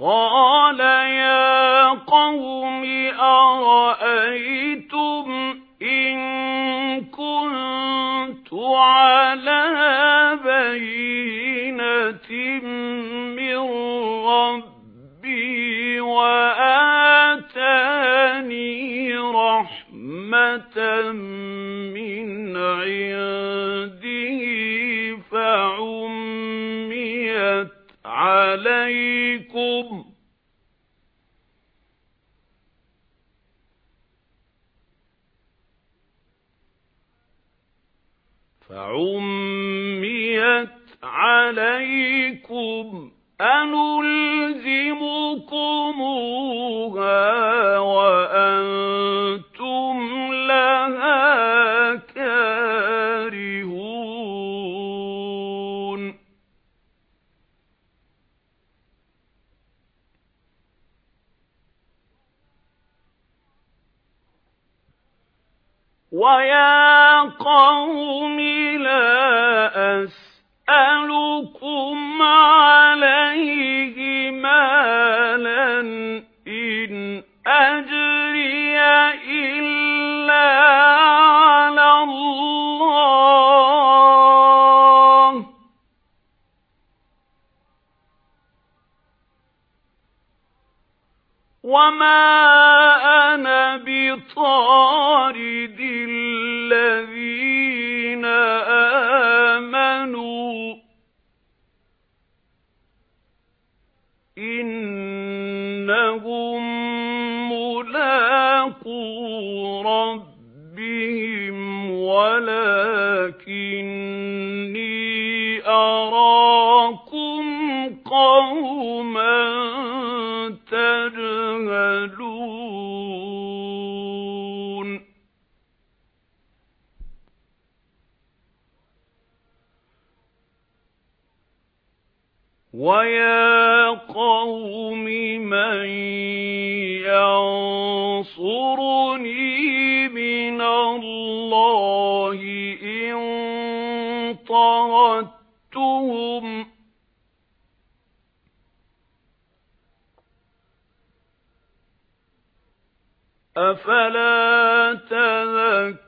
قَالَ يَا قَوْمِ أَرَأَيْتُمْ إِن كُنتُ عَلَى عَلَيْكُمْ أَنُلْزِمُكُمُوهَا وَأَنْتُمْ لَهَا كَارِهُونَ. وَيَا قَوْمِ لَا أَسْأَلُكُمْ عَلَيْهِ مَالًا إِنْ أَجْرِيَ إِلَّا عَلَى اللَّهِ. وَمَا أَنَا بِطَارِدِ وَلَكِنِّي أَرَاكُمْ قَوْمًا تَجْهَلُونَ. وَيَا قَوْمِ مَن يَنصُرُنِي اللَّهِ إِن طَرَدتُّهُمْ أَفَلَا تَذَكَّرُونَ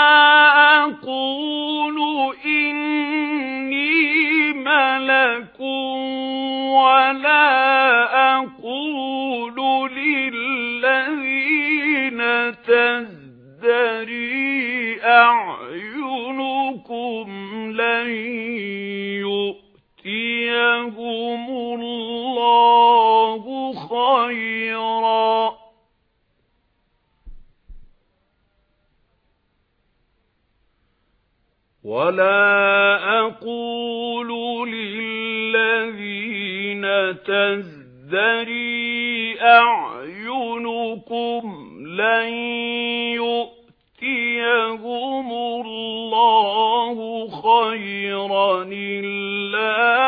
وَلَا أَقُولُ لِلَّذِينَ تَزْدَرِي أَعْيُنُكُمْ لَن يُؤْتِيَهُمُ اللَّهُ خَيْرًا اللَّهُ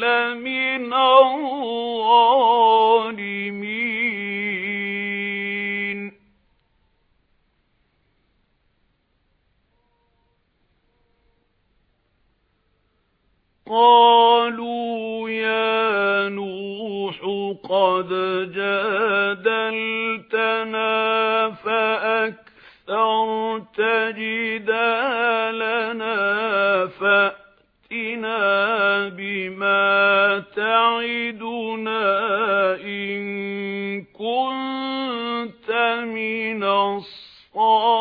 لَّمِنَ الظَّالِمِينَ. قَالُوا يَا نُوحُ قَدْ جَادَلْتَنَا فَأَكْثَرْتَ جِدَالَنَا فَأْتِنَا بِمَا تَعِدُنَا إِن كُنتَ مِنَ الصَّادِقِينَ.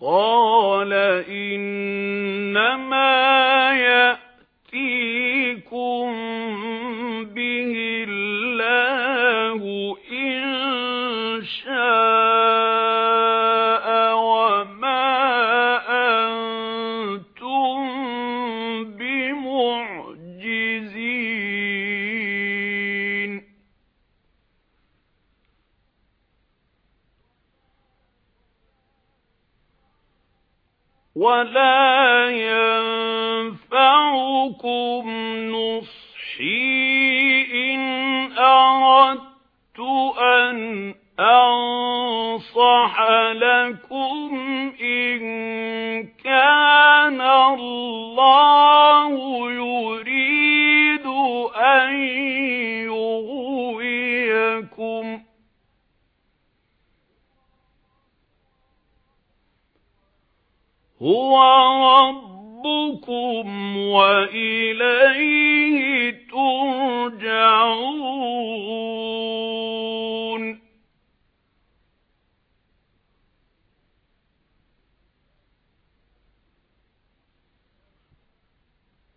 قَالَ إِنَّمَا يَأْتِي ولا ينفعكم نصحي إن أردت أن أنصح لكم إن كان الله هُوَ رَبُّكُمْ وَإِلَيْهِ تُرْجَعُونَ.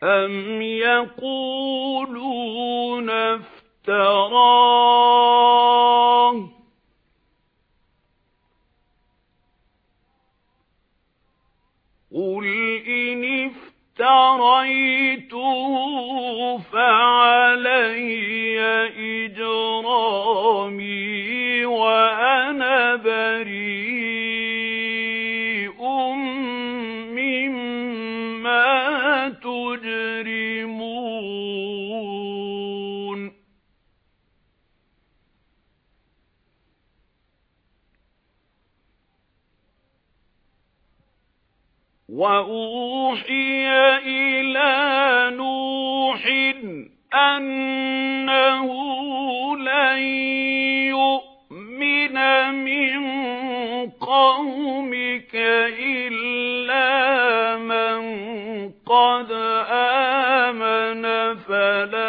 أَمْ يَقُولُونَ افْتَرَاهُ وَأُوحِيَ إِلَى نُوحٍ أَنَّهُ لَن يُؤْمِنَ مِن قَوْمِكَ إِلَّا مَن قَدْ آمَنَ فَلَا